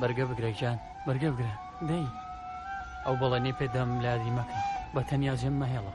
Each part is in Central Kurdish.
بەرگە بگرە گیان بەرگە بگرە دەی ئەو بەڵێنی پێدام لادی مەکە بە تەنیا جێم مەهێڵە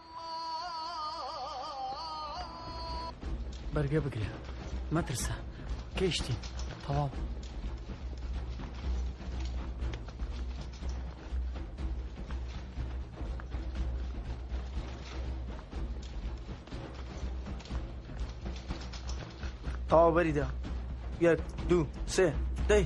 بەرگە بگرە مەترسە گەیشتین تەواو تەواو بەریدا یەک دوو سێ دەی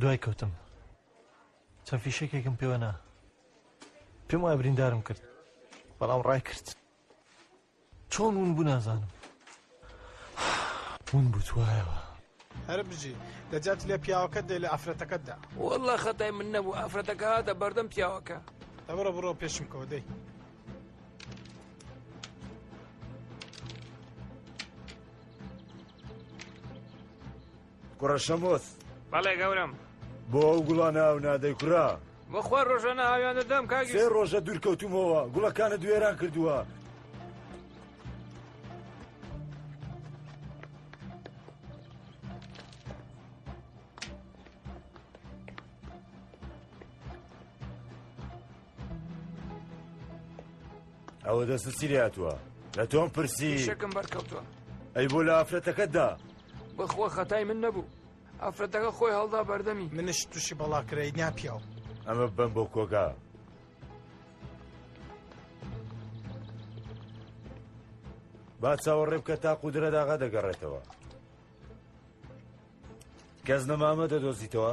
دوای کەوتم چەند فیشەکێکم پێوە نا پێم وای بریندارم کرد بەڵام ڕای کرد چۆن ون بوو نازانم ون بوو توایەوە هەر بژی دەجات لێ پیاوەکەت دێ لە ئافرەتەکەتدا والله خەتای من نەبوو ئافرەتەکە هاتە بەردەم پیاوەکە ئەمڕۆ بڕۆ پێشم کەوە دەی کوڕە شەمۆس بەڵێ گەورم بۆ ئەو گوڵانە ئەو نادەی کوڕە بەخوا ڕۆژانە ئاویان دەدەم کاگی سێ ڕۆژە دوورکەوتومەوە گوڵەکانە دوێران کردووە ئەوە دەستە چی لاتوە لە تۆم پرسی شەکم بەرکەوتووە ئەی بۆ لە ئافرەتەکەتدا بەخۆ خەتای من نەبوو ئافرەتەکە خۆی هەڵدا بەردەمی منش تووشی بەڵاکرێت نیا پیاو ئەمە بم بۆ کۆگا با چاوەڕێ بکە تا قودرە داغا دەگەڕێتەوە کەس نەمامە دەدۆزیتەوە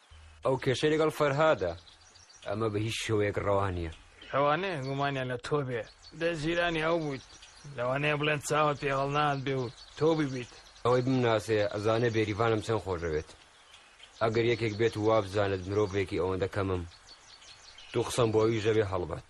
ئەو کێشەی لەگەڵ فەرهادە ئەمە بە هیچ شێوەیەک ڕەوا نییە. لەوانەیە گومانیان لە تۆ بێ، دەی جیرانی ئەو بوویت، لەوانەیە بڵێن چاوت پێ هەڵنات بێ و تۆ ببیت. ئەوەی بمناسێ ئەزانێ بێریڤانم چەند خۆش دەوێت. ئەگەر یەکێک بێت و وابزانێت مرۆڤێکی ئەوەندە کەمم، دوو قسەم بۆ ئەویش دەبێ هەڵبەت.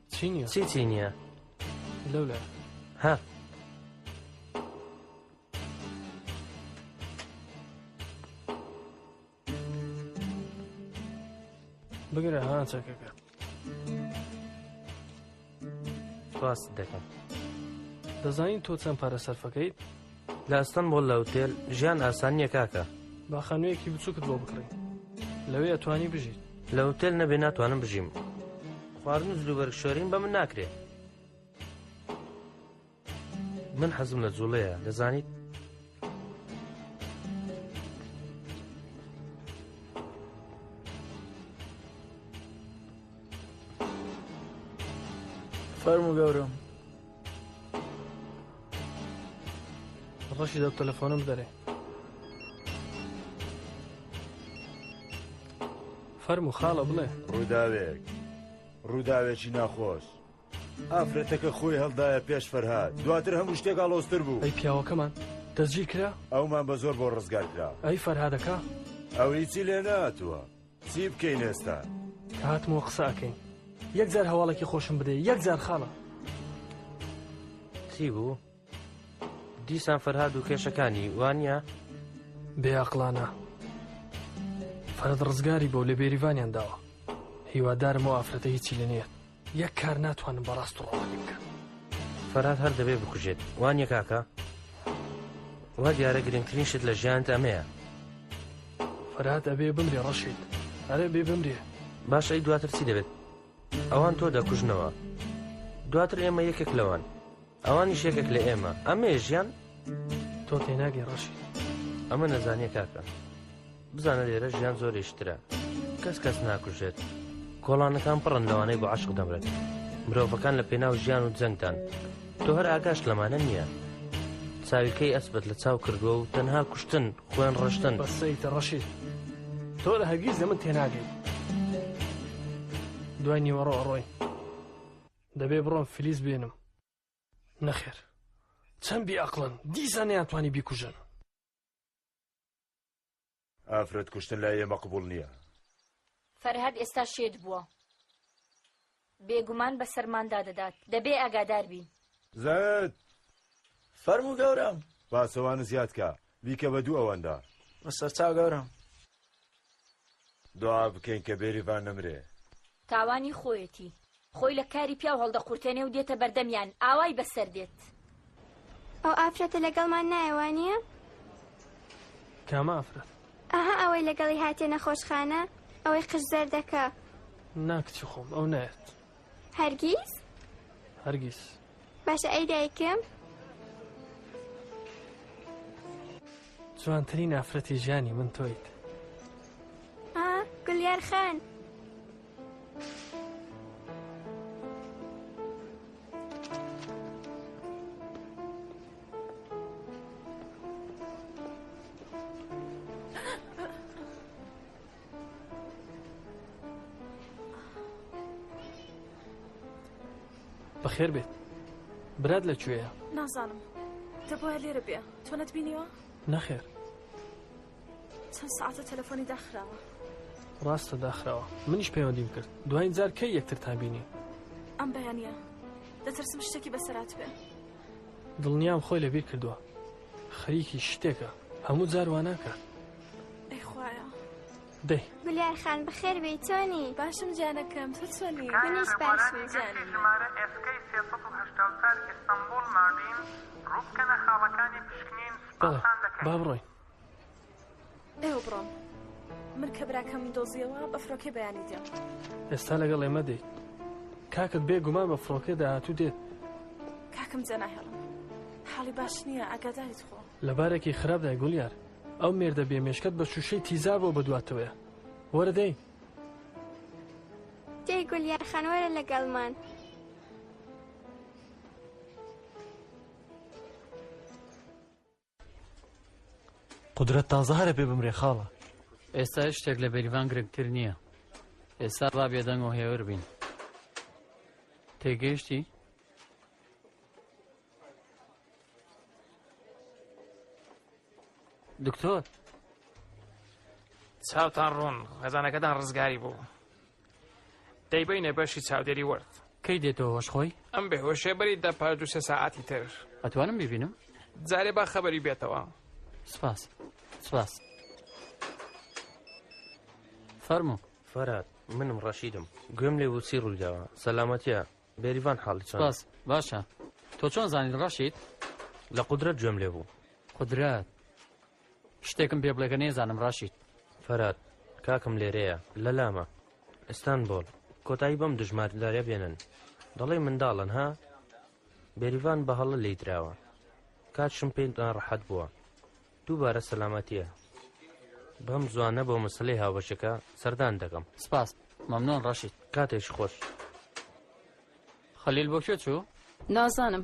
چینیە چی چینیە لەولە ها بگرە ها چەکەکە ڕاست دەکەم دەزانین تۆ چەند پارە سەرفەکەیت لە ئەستەنبۆڵ لە ئوتێل ژیان ئاسان نییە کاکە با خانوویەکی بچووکت بۆ بکڕی لەوێ ئەتوانی بژیت لە ئوتێل نەبێ ناتوانم بژیم خواردن و جلوبەرگ شۆرین بە من ناکرێت من حەزم لە جوڵەیە دەزانیت فەرمو گەورم ڕەشی دە تەلەفۆنم دەرێ فەرم و خاڵە بڵێ ڕووداوێک ڕووداوێکی ناخۆش ئافرەتەکە خۆی هەڵدایە پێش فەرهاد دواتر هەموو شتێک ئاڵۆستر بوو ئەی پیاوەکەمان دەستگیر کرا ئەومان بە زۆر بۆ ڕزگار کرا ئەی فەرهادەکە ئەو هیچی لێ ناتوە چی بکەین ئێستا؟ کە هاتمەوە قسە ئەکەین یەک جار هەواڵێکی خۆشم بدەی یەک جار خاڵە چی بوو؟ دیسان فەرهاد و کێشەکانی وانە؟ بێعقلانە فەرەد ڕزگاری بۆ لە بێریڤانیان داوە هیوادارم و ئافرەتە هیچی لە نییە یەک کار ناتوانم بە ڕاست و ڕەوانی بکەم فەرات هەر دەبێ بکوژێت وان یە کاکە وا دیارە گرنگترین شت لە ژیانت ئەمەیە فەرات ئەبێ بمرێ ڕەشید ئەرێ بێ بمرێ باش ئەی دواتر چی دەبێت ئەوان تۆ دەکوژنەوە دواتر ئێمە یەکێک لەوان ئەوانیش یەکێک لە ئێمە ئەمێ ژیان تۆ تێناگەی ڕەشید ئەمە نەزانیە کاکە بزانە لێرە ژیان زۆریش ترە کەس کەس ناکوژێت کۆڵانەکان پڕن لەوانەی بۆ عشق دەمرن مرۆڤەکان لە پێناو ژیان و جەنگدان تۆ هەر ئاگاش لەمانە نییە چاویکەی ئەسبەت لە چاو کردووە و تەنها کوشتن خوێن ڕشتن بەسەیتە ڕەشید تۆ لە هەرگیز لە من تێناگەی دوای نیوەڕۆ ئەڕۆین دەبێ بڕۆم فلیس بێنم نەخێر چەند بێ ئەقلن دیسان نەیانتوانی بیکوژن ئافرەت کوشتن لای ئێمە قبوڵ نییە. فەرهاد ئێستا شێت بووە. بێگومان بەسەرماندا دەدات. دەبێ ئاگادار بین. زەت! فەرموو گەورەم. پاسەوان زیاد کە. بیکە بە دوو ئەوەندە. بەسەرچاو گەورەم. دوعا بکەین کە بێریڤان نەمرێ. تاوانی خۆیەتی خۆی لە کاری پیاو هەڵدەقورتێنێ و دێتە بەردەمیان ئاوای بەسەر دێت. ئەو ئافرەتە لەگەڵمان نایە وانیە؟ کام ئافرەت؟ ئەها ئەوەی لەگەڵی هاتێ نەخۆشخانە ئەوەی قژ زەردەکە. نا کچی خۆم ئەو نایەت. هەرگیز؟ هەرگیز. باشە ئەی دایکم؟ جوانترین ئافرەتی ژیانی من تۆیت گلیار خان بەخێر بێت برات لە کوێیە؟ نازانم دەبواە لێرە بێ تۆ نەتبینیوە؟ نەخێر چەند ساعتە تەلەفۆنی داخراوە ڕاستە داخراوە منیش پەیوەندیم کرد دوایین جار کەی یەکترتان بینی ئەم بەیانە دەترسم شتێکی بەسەرات بێ دڵنیام خۆی لەبیر کردووە خەریکی شتێکە هەموو جارواناکە ئەیخوایە دەی. ملیار خان بەخێر بێی چۆنی؟ باشم جانەکەم تۆ چۆنی؟ منیش باشم جانەکەم. با بڕۆین. ئێوە بڕۆم. من کە براکەم دۆزیەوە بە فڕۆکێ بەیانی دێت. ئێستا لەگەڵ ئێمە دێیت. کاکت بێ گومان بە فڕۆکێ داهاتوو دێت. کاکم جەناهێڵم. حاڵی باش نییە ئەگاداریت خۆ. لەبارێکی خراپدای گوڵیار. ئەو مێردە بێ مێشکەت بە شوشەی تیزاب و بەدواتەوەە وەرە دەی دەی گول یارخانوەرە لەگەڵمان. قدرەت تازە هەرە پێ بمرێ خاڵە ئێستا شتێک لە بێریڤان گرنگتر نییە ئێستا با بێدەنگ و هێور بین تێگەیشتی دکتۆر چاوتان ڕوون خەزانەکەتان ڕزگاری بوو دەیبینە بەشی چاودێری وەرد کەی دێتەوە هۆش خۆی ئەم بێ هۆشێ بەری دە پار دو سێ ساعتی تر ئەتوانم ببینم جارێ با خەبەری بێتەوە سپاس سپاس فەرمو فەرات منم ڕەشیدم گوێم لێ وچی ڕوویداوە سەلامەتە بێریڤان حاڵی چۆنە؟ سپاس، باشە. تۆ چۆن زانیت ڕەشیت؟ لە قودرەت گوێم لێ بوو. قودرەت. شتێکم پێ بڵێ کە نەیزانم ڕەشیت. فەرات، کاکم لێرەیە، لە لامە. ئیستانبۆڵ، کۆتایی بەم دژمارلەیە بێنن. دەڵێی منداڵن ها؟ بێریڤان بە هەڵە لێی دراوە. کاتشم پێ ناڕەحەت بووە. دووبارە سەلامەتیە بەم زوانە بۆ مەسلەی هاوبەشەکە سەردان دەکەم سپاس مەمنۆن ڕەشید کاتێش خۆش خەلیل بۆ کوێ چوو؟ نازانم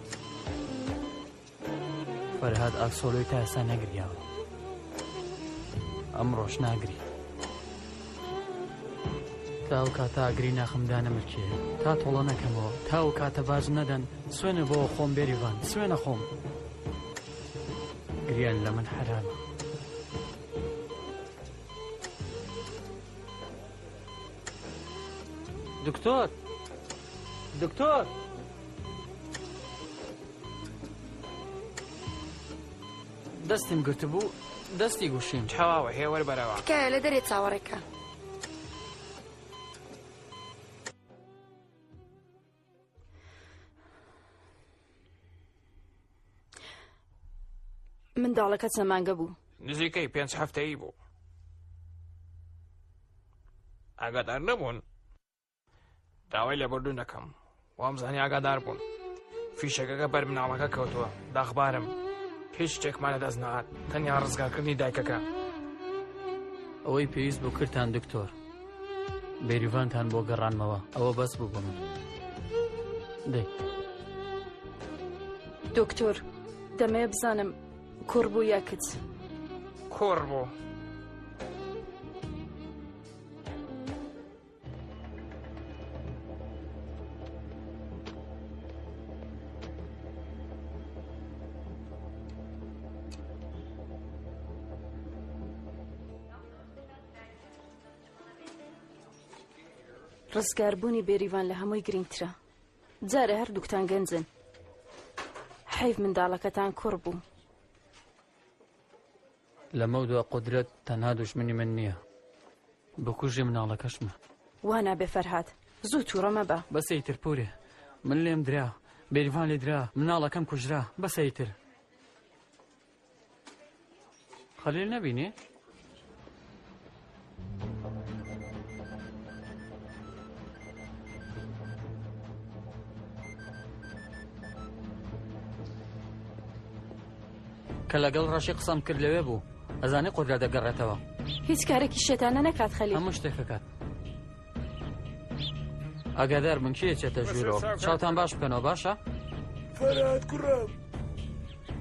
فەرهاد ئاکسۆلۆی تا ئێستا نەگریاوە ئەم ڕۆژ ناگری تاو کاتا ئەگری ناخم دانەمرکێ تا تۆڵە نەکەمەوە تاو کاتە باز نەدەن سوێنە بۆ خۆم بێریڤان سوێنە خۆم گریان لە من حرامە دکتۆر دکتۆر دەستیم گرتبوو دەستی گوشیم تەواوە هێوەر بەرەوە تکایە لە دەرێ چاوەڕێکە منداڵەکە چەمانگە بوو نزیکەی پێنج هەفتەیی بوو ئاگادار نەبوون داوای لێبوردون دەکەم وام زانی ئاگادار بوون فیشەکەەکە بەر مناڵەکە کەوتووە داخبارم هیچ شتێکمانە دەست نهات تەنیا ڕزگارکردنی دایکەکە ئەوەی پێویست بۆ کردان دکتۆر بێریڤانتان بۆ گەڕانمەوە ئەوە بەس بوو بۆ من دێ دکتۆر دەمێ بزانم کوڕ بوو یا کچ کوڕ بوو ڕزگاربوونی بێریڤان لە هەمووی گرنگترە جارە هەردووکتان گەنجن حیف منداڵەکەتان کوڕ بوو لەمەو دوا قودرەت تەنها دوژمنی من نیە بکوژی مناڵەکەشمە. وانابێ فەرهاد زوو توڕە مەبە. بەسە ئیتر پورێ من لێم درا بێریڤان لێ درا مناڵەکەم کوژرا بەسە ئیتر. خەلیل نەبینی؟ کە لەگەڵ ڕەشی قسەم کرد لەوێ بوو ئەزانێ قۆدرا دەگەڕێتەوە هیچ کارێکی شێتانە نەکات خەلی هەموو شتێکەکات ئاگادار بن کێ چێتە ژوورۆ چاوتان باش بکەنەوە باشە فەرات کوڕم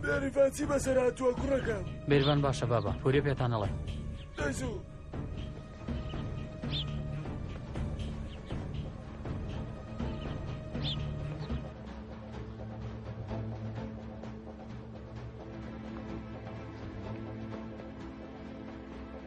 بێریڤانچی بەسەراتوە کوڕەکەم بێرڤان باشە بابا پورێ پێتانەڵێ دەزوو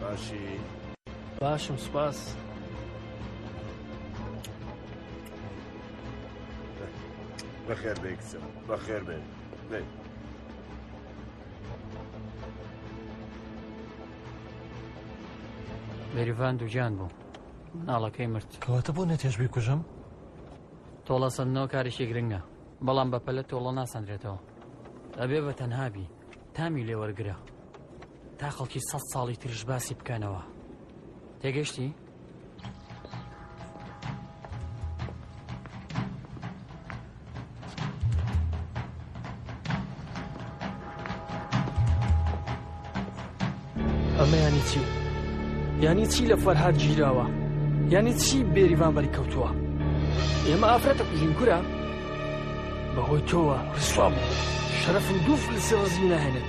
باشی باشم سپاس بەخێر بێ کچە بەخێر بێ بێ مێریڤان دووگیان بوو مناڵەکەی مرد کەواتە بۆ نەتێش بکوژم تۆڵە سندنەوە کارێکی گرنگە بەڵام بەپەلە تۆڵە ناسەندرێتەوە ئەبێ بە تەنهابی تامی لێوەرگرە تا خەڵکی سەد ساڵی ترش باسی بکەنەوە تێگەشتی؟ ئەمەیانی چی؟ یانی چی لە فەرهاد گیراوە؟ یانی چی بێریوان بەری کەوتووە؟ ئێمە ئافرەتە کوژین کورە؟ بەهۆی تۆوە ڕسوام شەرەفم دوو فلسی ڕزی ناهێنێت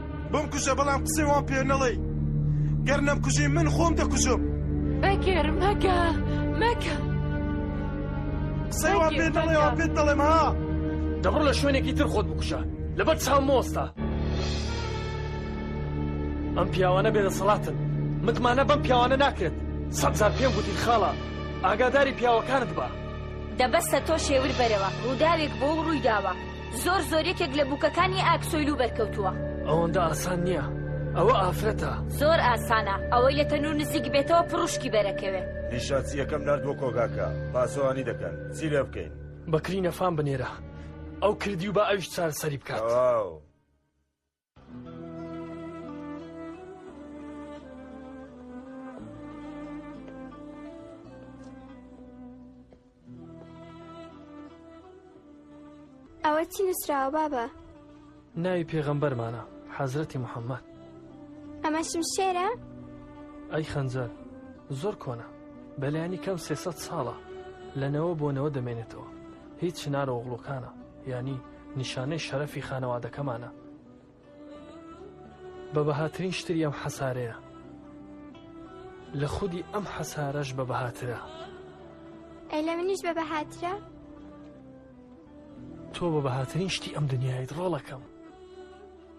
بمکوژە بەڵام قسەی وام پێ نەڵێی گەر نەمکوژی من خۆم دەکوژم بەگێر مەگە مەکە قسەی وام پێ نەڵێ وا پێت دەڵێم ها دەبڕ لە شوێنێکی تر خۆت بکوژە لەبەر چاو مۆستا ئەم پیاوانە بێدە سەڵاتن متمانە بەم پیاوانە ناکرێت سەبزار پێم گوتین خاڵە ئاگاداری پیاوەکانت بە دەبەستە تۆ شێور بەرەوە ڕووداوێک بۆ ڕووی داوە زۆر زۆر یەکێک لە بووکەکانی ئاکسۆیلو بەرکەوتووە ئەوەندە ئاسان نییە ئەوە ئافرەتە زۆر ئاسانە ئەوەی لە تەنور نزیک بێتەوە پڕوشکی بەرەکەوێ نیشاچی یەکەم نردوە کۆگاکە پاسەوانی دەکەن چی لێ بکەین بەکری نەفام بنێرە ئەو کردی و بە ئەوش چارسەری بکات. ئەوە چی نووسراوە بابە؟ ناوی پێغەمبەرمانە حەزرەتی محەممەد ئەمە شمشێرە؟ ئەی خەنجەر زۆر کۆنە بەلایانی کەم سێسە ساڵە لەنەوە بۆنەوە دەمێنێتەوە هیچ شنارە وغڵۆکانە ینی نیشانەی شەرەفی خانەوادەکەمانە بە بەهاترین شتری ئەم حەسارەیە لە خودی ئەم حەسارەش بە بەهاترە ئەی لە منیش بە بەهاترە تۆ بە بەهاترین شتی ئەم دنیایت ڕۆڵەکەم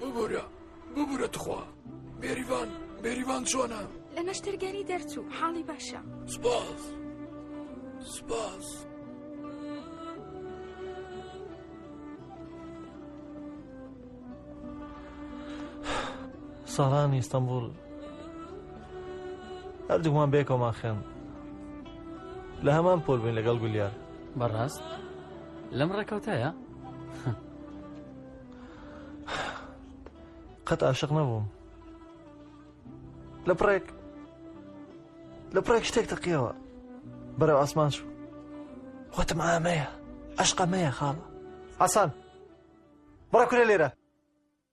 ببورە ببورە تخوا بێریڤان بێریڤان چۆنە لە نەشتەرگەری دەرچوو حاڵی باشە سپاس سپاس ساڵانی ئیستەمبول هەردوومان بێکەوەمان خوێن لە هەمان پۆل بووین لەگەڵ گولیار بەڕاست لەم ڕێکەوتایە قەت عاشق نەبووم لە پڕێک لە پڕێک شتێک تەقیەوە بەرەو ئاسمان چوو وتم ئامەیە ئەشقەمەیە خاڵە ئاسان بڕە کورە لێرە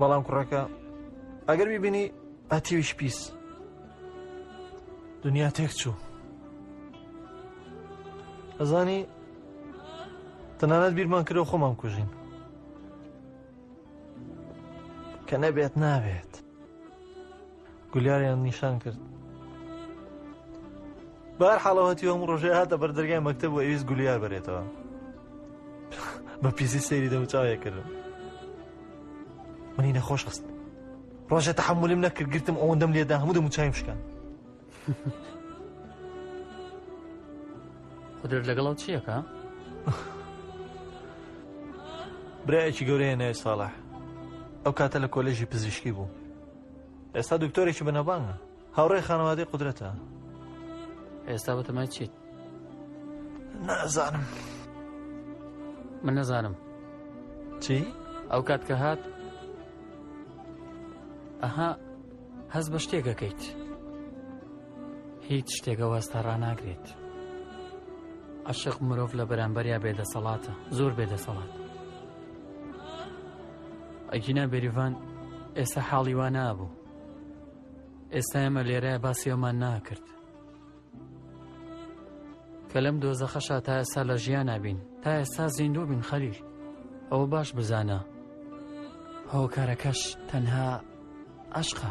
بەڵام کوڕەکە ئەگەر ببینی ئەتیویش پیس دنیا تێک چوو ئەزانی تەنانەت بیرمان کرەوە خۆمان کوژین کە نەبێت نابێت گولیاریان نیشان کرد بار حاڵەوەتی هەم ڕۆژێ هاتە بەر دەرگای مەکتب و ئەویست گولیار بەرێتەوە بە پیسی سەیری دەموچاوێ کردم منی نەخۆش خست ڕۆژە تەحملم نەکرد گرتم ئەوەندەم لێدا هەموو دەموچایم شکان خودر لەگەڵەوە چیەکە؟ برایەکی گەورەیە ناوی ساڵح ئەو کاتە لە کۆلێژی پزیشکی بوو ئێستا دکتۆرێکی بەنەبانگە هاوڕێ خانەوادەی قدرەتە ئێستا بەتەمای چیت نازانم من نەزانم چی؟ ئەو کات کە هات ئەها هەز بە شتێکەکەیت هیچ شتێکە وەستا ڕناگرێت عشق مرۆڤ لە بەرامبەریا بێدەسەڵاتە زۆر بێدەسەڵات ئەگینا بێریڤان ئێستا حاڵی وا نابوو ئێستا ئێمە لێرە باسی ئەومان ناکرد کە لەم دۆزەخەشا تا ئێستا لە ژیان نابین تا ئێستا زیندوو بین خەلیل ئەوە باش بزانە هۆکارەکەش تەنها عشقە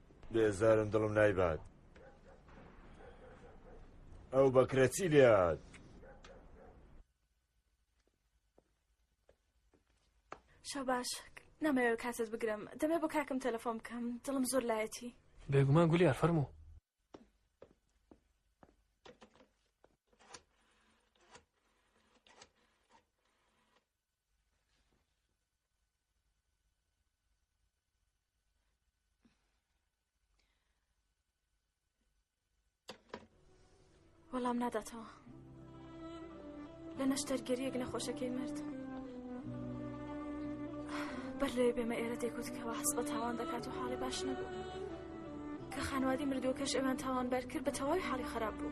بێزارم دڵم نایبات ئەو بەکرە چی لێهات شەباش نامەوێت کاتت بگرم دەمێ بۆ کاکم تەلەفۆن بکەم دڵم زۆر لایەتی بێگومان گولیار فەرموو وەڵام ناداتەوە لە نەشتەرگەریەک نەخۆشەکەی مرد بەر لەوێ بێمە ئێرە دەیگوتکەوە حەز بە تاوان دەکات و حاڵی باش نەبوو کە خانوادی مردووەکەش ئەوان تاوان بەرکرد بە تەواوی حاڵی خراپ بوو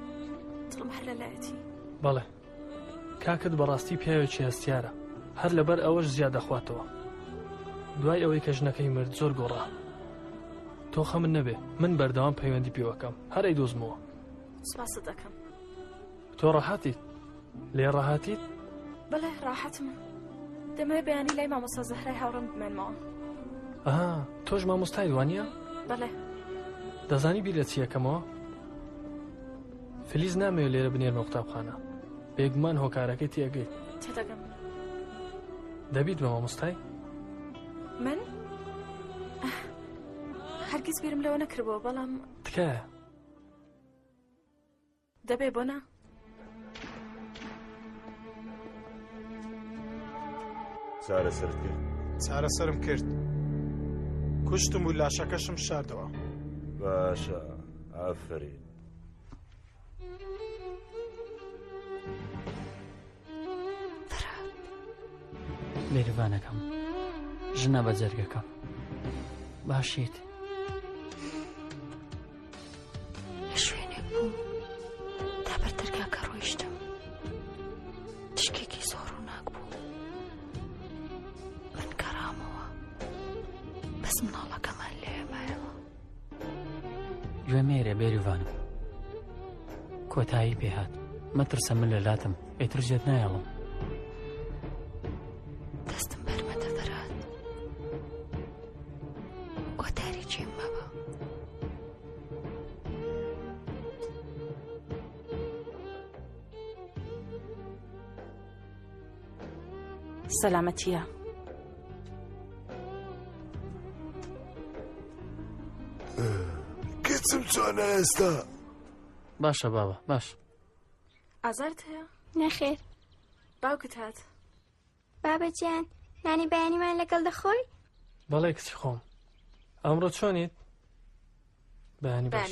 دڵم هەر لەلایەتی بەڵێ کاکت بەڕاستی پیاوێکی هەستیارە هەر لەبەر ئەوەش زیاد دەخواتەوە دوای ئەوەی کە ژنەکەی مرد زۆر گۆڕا تۆ خەمن نەبێ من بەردەوام پەیوەندی پێوەکەم هەرەی دۆزمەوە سپاست دەکەم تۆ ڕەحەتیت لێ ڕەحەتیت بەڵێ ڕاحەتم دەمەوێ بەیانی لای مامۆستا زەهرای هاوڕم بمێنمەوە ئەها تۆش مامۆستای وانە بەڵێ دەزانی بیر لە چیەکەمەوە فلیز نامەوێت لێرە بنێرمە قوتابخانە بێگومان هۆکارەکەی تێگەیت تێدەگەم دەبیت بە مامۆستای من هەرگیز بیرم لەوە نەکردەوە بەڵام تکایە دەبێ بۆ نا چارە سرد کرد چارە سرم کرد کوشتم و لاشەکەشم شاردەوە باشە ئافرین میرڤانەکەم ژنە بە جەرگەکەم باشیت شوێنێک بوو تا بەر دەرگاکە ڕۆیشتم تشکێکی زۆر و ناک بوو من گەڕامەوە بەس مناڵەکەمان لێمایەوە گوێ مێرێ بێریڤانم کۆتایی پێهات مەترسە من لە لاتم ئێتر جێت نایەڵم دەستم بەرمەتە بەرات بۆ تاریکی مەبە سەلامەتییە. کچم چۆنە ئێستا باشە بابا باش ئازارت هەیە؟ نەخێر باوکت هات بابەجیان نانی بەیانیمان لەگەڵ دەخۆی؟ بەڵێ کچی خۆم ئەمڕۆ چۆنیت؟ بەیانی باش.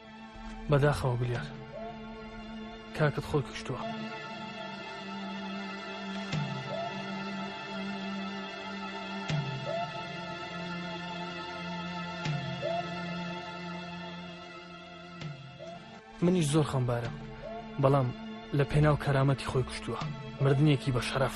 بەداخەوە بلیار کاکت خۆی کوشتووە. منیش زۆر خەمبارم بەڵام لە پێناو کەرامەتی خۆی کوشتووە مردنێکی بە شەرەف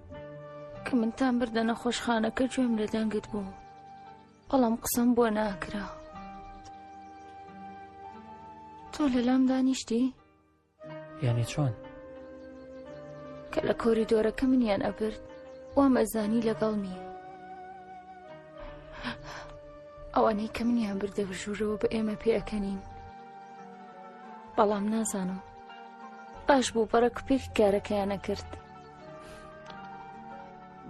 کە منتان بردە نەخۆشخانەکە گوێم لە دەنگت بوو بەڵام قسەم بۆ ناکرا تۆ لەلام دانیشتی؟ یانێ چۆن؟ کە لە کۆریدۆرەکە منیان ئەبرد وامەزانی لەگەڵ نی ئەوانەی کە منیان بردە بژوورەوە بە ئێمە پێەکەنین بەڵام نازانم باش بوو بەڕە کوپێک کارەکەیانە کرد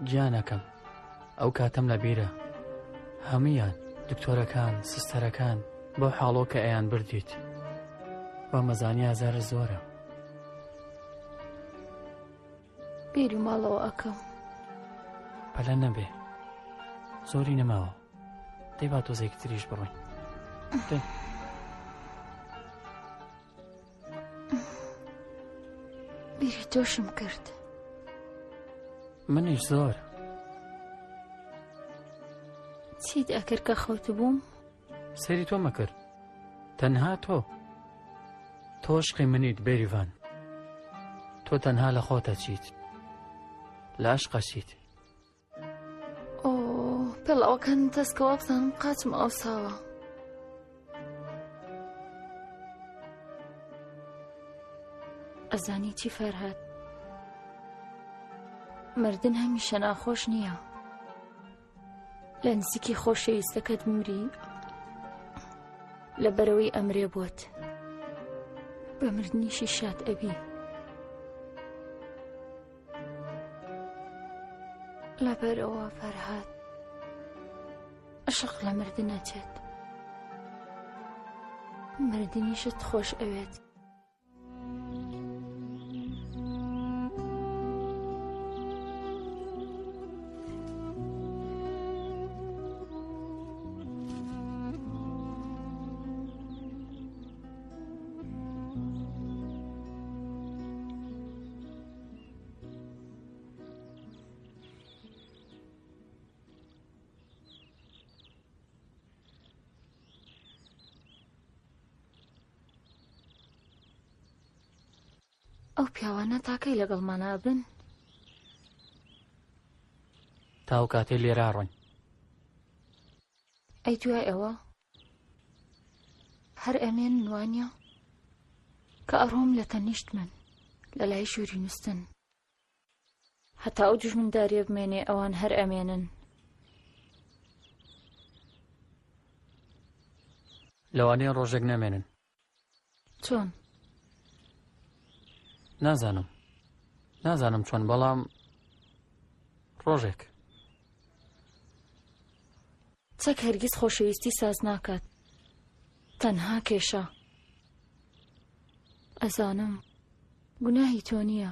گیانەکەم ئەو کاتەم لە بیرە هەمویان دکتۆرەکان سستەرەکان بۆ حاڵۆ کە ئەیان بردیت بە مەزانیا زار زۆرە بیری ماڵەوە ئەکەم پەلە نەبێ زۆری نەماوە دەیبا تۆزێکی تریش بڕۆین بیری تۆشم کرد منیش زۆر چیت ئەکرد کە خەوت بووم سەری تۆ مەکرد تەنها تۆ تۆشقی منیت بێریڤان تۆ تەنها لە خۆتە چیت لاشقەچیت ئۆ پێڵاوەکان تەسکەوا بزانم قاچم ئاوساوە ئەزانی چی فەرهاد مردن هەمیشە ناخۆش نییە لە نزیکی خۆشەویستەکەت مری لە بەرەوەی ئەمرێ بووت بە مردنیشی شاد ئەبی. لەبەرەوە فەرهاد عشق لە مردن ئەچێت مردنیشت خۆش ئەوێت ئەو پیاوانە تاکەی لەگەڵمانە بن تاو کاتێ لێرا ڕۆین ئەی دوای ئەوە هەر ئەمێنن وانیە؟ کە ئەڕۆم لە تەنیشت من لە لای ژووری نووستن. هەتا ئەو دوژمنداریە بمێنێ ئەوان هەر ئەمێنن. لەوانەیە ڕۆژێک نەمێنن. چۆن؟ نازانم نازانم چۆن بەڵام ڕۆژێک چەک هەرگیز خۆشەویستی ساز ناکات تەنها کێشە ئەزانم گوناهی تۆ نییە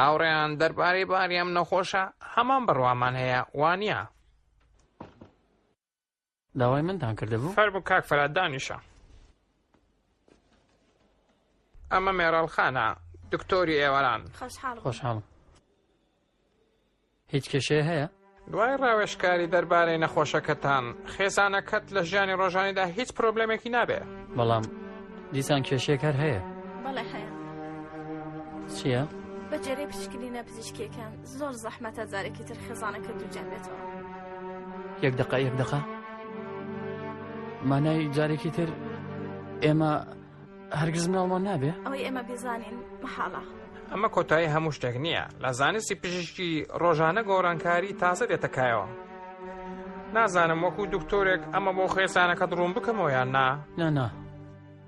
هاوڕێیان دەربارەی باریەم نەخۆشە هەمان بڕوامان هەیە وانە داوای منتان کردبوو؟ فەرموو کاک فەرات دانیشە. ئەمە مێراڵ خانە، دکتۆری ئێواران. خۆشحاڵم. خۆشحاڵم. هیچ کێشەیە هەیە؟ دوای ڕاوێژکاری دەربارەی نەخۆشەکەتان، خێزانەکەت لە ژیانی ڕۆژانیدا هیچ پرۆبلێمێکی نابێ. بەڵام دیسان کێشەیەک هەر هەیە. بەڵێ هەیە. چییە؟ بە جێرەی پشکنینە پزیشکیەکان زۆر زەحمەتە جارێکی تر خێزانەکە دووجان بێتەوە یەک دقە یەک دقە مانای جارێکی تر ئێمە هەرگز مناڵمان نابێ ئەوەی ئێمە بزانین محاڵە ئەمە کۆتایی هەموو شتێک نییە لە زانستی پزیشکی ڕۆژانە گۆڕانکاری تازە دێتەکایەوە نازانم وەکو دکتۆرێک ئەمە بۆ خێسانەکە دڕوم بکەمەوەیان نا نانا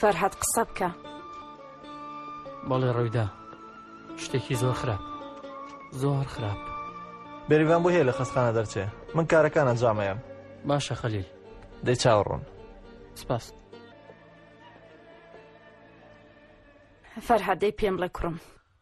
فەرهاد قسە بکە بەڵێ ڕەویدا شتێکی زۆر خراپ زۆر خراپ بێریڤان بۆ هەیە لە خەستخانە دەرچێ من کارەکان ئەنجامەیەم باشە خەلیل دەی چاوەڕۆن سپاس فەرهادەی پێم بڵێ کوڕم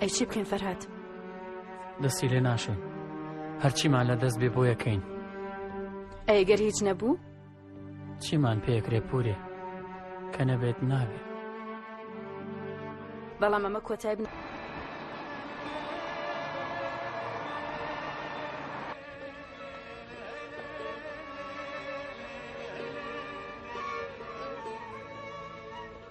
ئەی چی بکەین فەرهاد دەستی لێ ناشێن هەرچیمان لە دەست بێ بۆیەکەین ئەیگەر هیچ نەبوو چیمان پێکرێ پورێ کە نەبێت نابێت بەڵام ئەمە کۆتای بن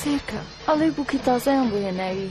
سێرکە ئەڵێ بووکی تازەیان بۆ هێناوی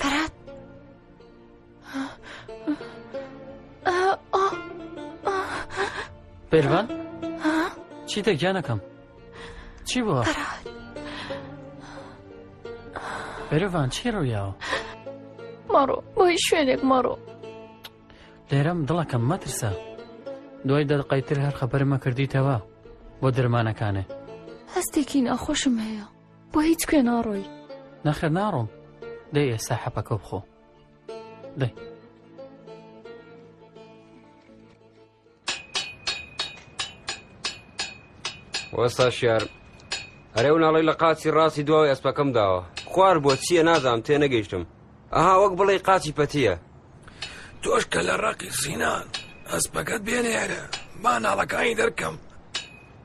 فەرهاد بێرڤان چیتە گیانەکەم چی بووە؟ فەرهاد بێرڤان چی ڕوویاوە؟ مەڕۆ بۆ هیچ شوێنێک مەڕۆ لێرەم دڵەکەم مەترسە دوای دەدقەیتر هەر خەبەرمە کردیتەوە بۆ درمانەکانێ هەستێکی ناخۆشم هەیە بۆ هیچ کوێ ناڕۆی نەخێر ناڕۆم دەی ئێستا حەپەکە بخۆ دەی وەستا شار ئەرێ و ناڵی لە قاچی ڕاستی دواوی ئەسپەکەم داوە خوار بۆ چییە نازام تێ نەگەیشتم ئەها وەک بڵێ قاچی پەتیە تۆش کە لە ڕقی سینان ئەسپەکەت بێنێرە با ناڵەکانی دەرکەم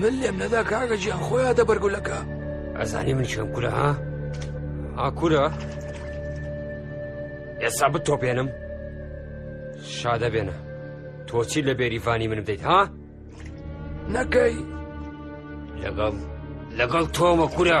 من لێم نەدا کاگە گیان خۆیان دەبەرگولەکە ئەزانی من چم کورە ها ئاکورە ئێستا بتۆپێنم شادە بێنە تۆچی لە بێریڤانی من بدەیت ها نەکەی لەگەڵ لەگەڵ تۆمە کورە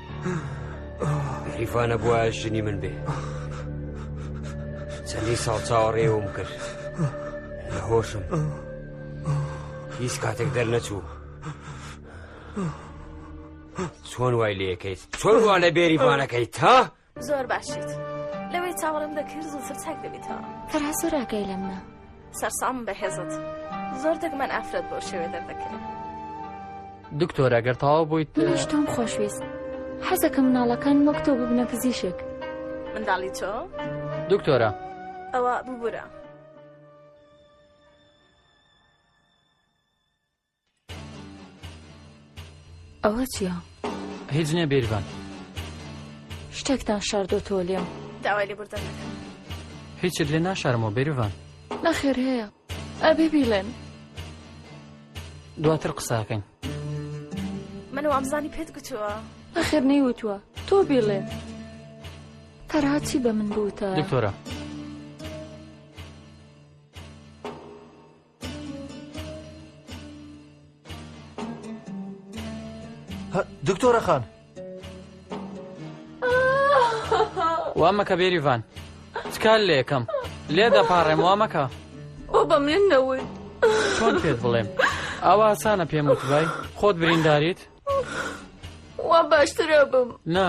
حیفانە بووە ژنی من بێ چەندی ساڵ چاوەڕێوم کرد هۆشم هیچ کاتێک دەرنەچوو چۆن وای لەکەیت چۆن وا لە بێری بانەکەی تا زۆر باشیت لەوەی چاوەڕم دەکرد زوو سەرچاک دەبێتەوە تەرا زۆر ئاگای لەمە سەرسامم بە هێزت زۆر دەگمەن ئافرەت بەو شێوێ دەردەکرێت دکتۆر ئەگەر تەواو بوویت منیش تۆم خۆشویست حەزەکە مناڵەکان وەک تۆ ببنە پزیشک منداڵی تۆ دکتۆرە ئەوە ببورە ئەوە چیە؟ هیچ نیە بێریڤان شتێکتان شاردۆتەوە لێم داوای لێ بردن دەکەم هیچت لێ ناشارمەوە بێریڤان نەخێر هەیە ئەبێ بیڵێن دواتر قساکەین من و ئەمزانی پێت گوتووە ئەخێر نەیوتووە تۆ بیڵێ تەرهاچی بە من بووتە دکتۆرە دکتۆرە خان وامەکە بێریڤان تکال لە یەکەم لێ دەپاڕێم وامەکە بۆ بە من نەوت چۆن پێت بڵێم ئەوە ئاسانە پێم وتبای خۆت برینداریت وا باشترە بم نا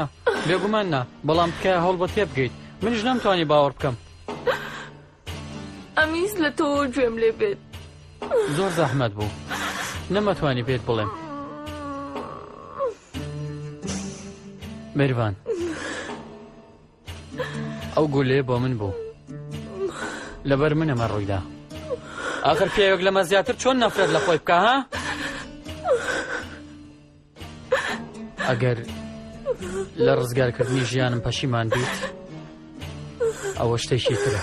بێگومان نا بەڵام بکە هەڵ بە تێ بگەیت منیش نەمتوانی باوەڕ بکەم ئەمویست لە تۆوە گوێم لێ بێت. زۆر زەحمەت بوو نەمەتوانی پێت بڵێم مێرڤان ئەو گولێ بۆ من بوو لەبەر منەمە ڕوویدا ئاخر پێوێک لەمە زیاتر چۆن نەفرەت لە خۆی بکە ها؟ ئەگەر لە ڕزگارکردنی ژیانم پەشیمان بیت ئەوە شتێکی ترە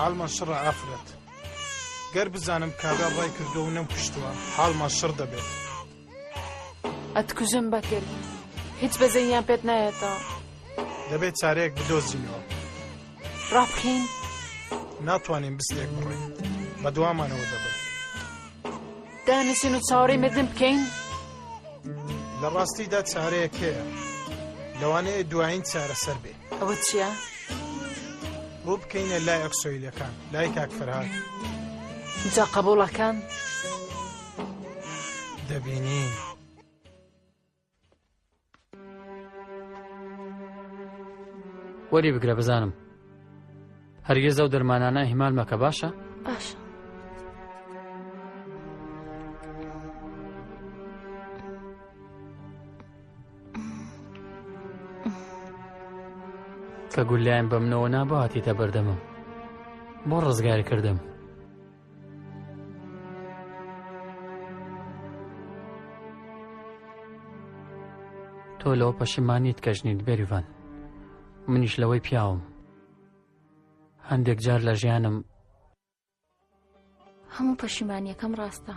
حاڵمان شڕە ئافرەت گەر بزانم کابرا ڕای کردووە و نەمکوشتووە حاڵمان شڕ دەبێت. ئەتکوژم بەکر هیچ بەزەییان پێت نایەتەوە دەبێت چارەیەک بدۆزینەوە ڕابکەین ناتوانین بسێک بڕێن بە دوامانەوە دەبێت دانیشن و چاوەڕی مردن بکەین لە ڕاستیدا چارەیەک هەیە لەوانەیە دوایین چارەسەر بێ ئەوە چییە؟ ڕوو بکەینە لای ئەکسۆیلەکان لای کاکفرهاد جا قبولەکان؟ دەبینین. وەری بگرە بزانم هەرگێز ئەو دەرمانانە هیمال مەکە باشە؟ باشە. کە گولیان بەمنەوە ناباتیتە بەردەمم بۆ ڕزگار کردم. تۆ لەوە پەشیمانیت کە ژنیت بێریڤان منیش لەوەی پیاوم هەندێک جار لە ژیانم هەموو پەشیمانیەکەم ڕاستە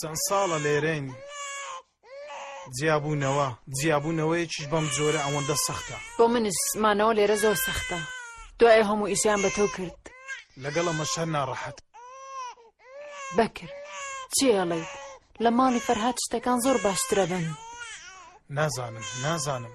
چەند ساڵە لێرەین جیابوونەوە جیابوونەوەیەکیش بەم جۆرە ئەوەندە سەختە بۆ منس مانەوە لێرە زۆر سەختە دوای هەموو ئیسیان بە تۆ کرد لەگەڵ ئەمە شەر ناڕەحەت بەکر چێڵێ لە ماڵی فەرهاد شتەکان زۆر باشترە بن نازانم نازانم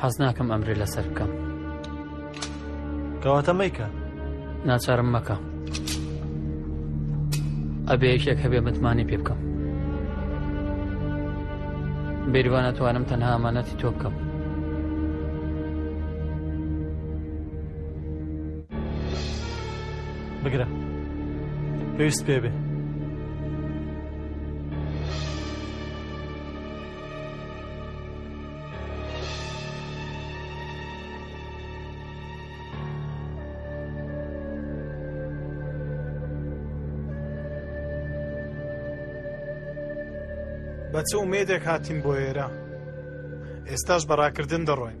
حەز ناکەم ئەمرێ لەسەر بکەم کەواتە مەیکە ناچارم مەکە ئەبێ یەکێک هەبێ متمانی پێ بکەم بێریوانە توانم تەنها ئەمانەتی تۆ بکەم بگرە پێویست پێ بێ بە چ ئومێدێک هاتین بۆ ئێرە ئێستاش بەڕاکردن دەڕۆین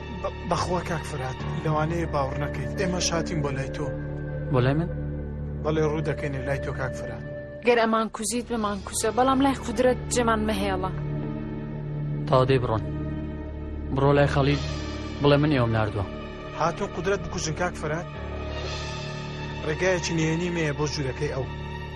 بەخوا کاک فرات لەوانەیە باوەڕ نەکەیت ئێمەش هاتین بۆ لای تۆ بۆ لای من بەڵێ ڕوو دەکەینە لای تۆ کاک فرات گەر ئەمان کوژیت بمان کوژە بەڵام لای قودرەت جێمان مەهێڵە تاوا دەی بڕۆن بڕۆ لای خەڵی بڵێ من ئێوەم نردووە هاتۆ قودرەت بکوژن کاک فرات ڕێگایەکی نێنی مەیە بۆ ژوورەکەی ئەو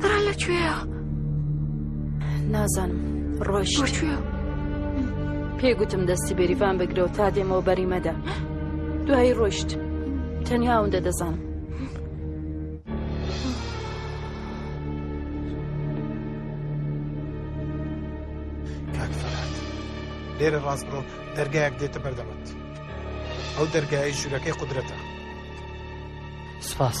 برا لە کوێە؟ نازانم ڕۆژ کوێ؟ پێگوتم دەستی بێریڤان بگرەوە تا دێمەوە بەری مەدە دوایی ڕۆیشت تەنیا ئەوەندە دەزانم لێرە ڕاست بڕۆ دەرگایەک دێتە بەردەمت ئەو دەرگایە ژوورەکەی قدرەتە سپاس.